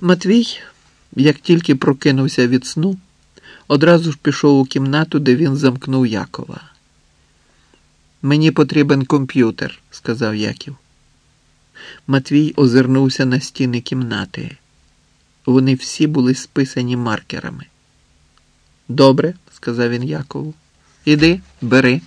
Матвій, як тільки прокинувся від сну, одразу ж пішов у кімнату, де він замкнув Якова. Мені потрібен комп'ютер, сказав Яків. Матвій озирнувся на стіни кімнати. Вони всі були списані маркерами. Добре, сказав він Якову. Іди, бери.